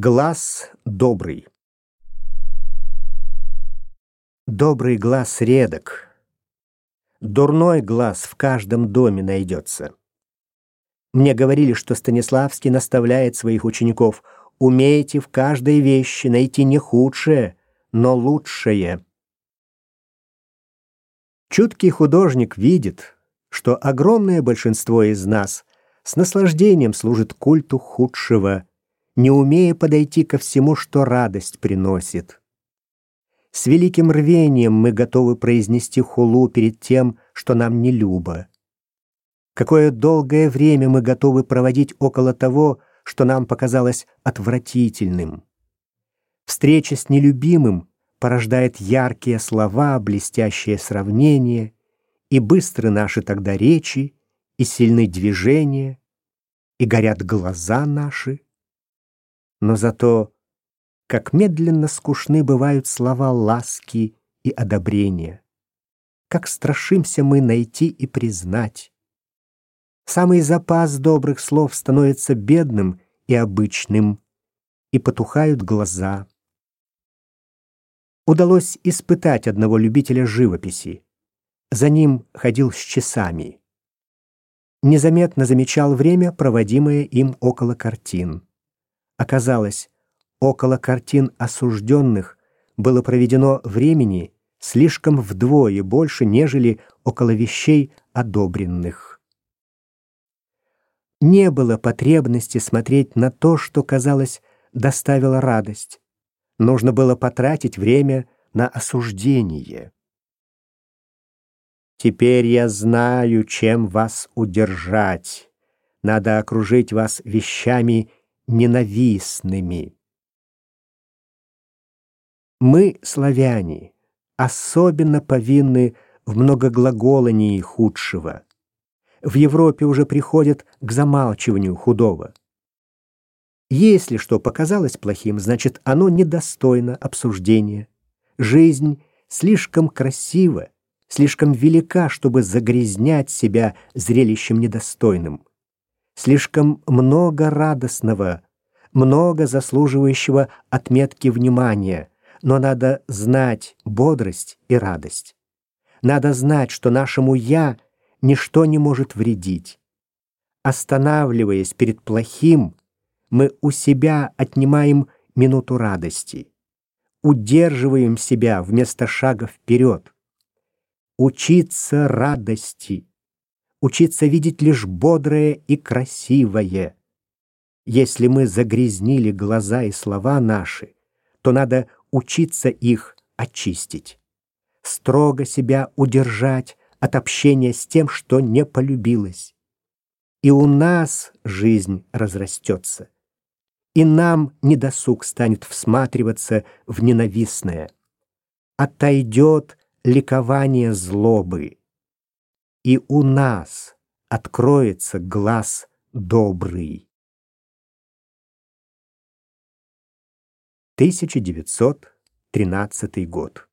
Глаз добрый. Добрый глаз редок. Дурной глаз в каждом доме найдется. Мне говорили, что Станиславский наставляет своих учеников «Умейте в каждой вещи найти не худшее, но лучшее». Чуткий художник видит, что огромное большинство из нас с наслаждением служит культу худшего – не умея подойти ко всему, что радость приносит. С великим рвением мы готовы произнести хулу перед тем, что нам не любо. Какое долгое время мы готовы проводить около того, что нам показалось отвратительным. Встреча с нелюбимым порождает яркие слова, блестящие сравнения, и быстры наши тогда речи, и сильны движения, и горят глаза наши но зато как медленно скучны бывают слова ласки и одобрения. Как страшимся мы найти и признать. Самый запас добрых слов становится бедным и обычным, и потухают глаза. Удалось испытать одного любителя живописи. За ним ходил с часами. Незаметно замечал время, проводимое им около картин. Оказалось, около картин осужденных было проведено времени слишком вдвое больше, нежели около вещей одобренных. Не было потребности смотреть на то, что, казалось, доставило радость. Нужно было потратить время на осуждение. Теперь я знаю, чем вас удержать. Надо окружить вас вещами ненавистными. Мы, славяне, особенно повинны в многоглаголании худшего. В Европе уже приходят к замалчиванию худого. Если что показалось плохим, значит, оно недостойно обсуждения. Жизнь слишком красива, слишком велика, чтобы загрязнять себя зрелищем недостойным слишком много радостного, много заслуживающего отметки внимания, но надо знать бодрость и радость. Надо знать, что нашему «я» ничто не может вредить. Останавливаясь перед плохим, мы у себя отнимаем минуту радости, удерживаем себя вместо шага вперед. Учиться радости — учиться видеть лишь бодрое и красивое. Если мы загрязнили глаза и слова наши, то надо учиться их очистить, строго себя удержать от общения с тем, что не полюбилось. И у нас жизнь разрастется, и нам недосуг станет всматриваться в ненавистное. Отойдет ликование злобы и у нас откроется глаз добрый. 1913 год.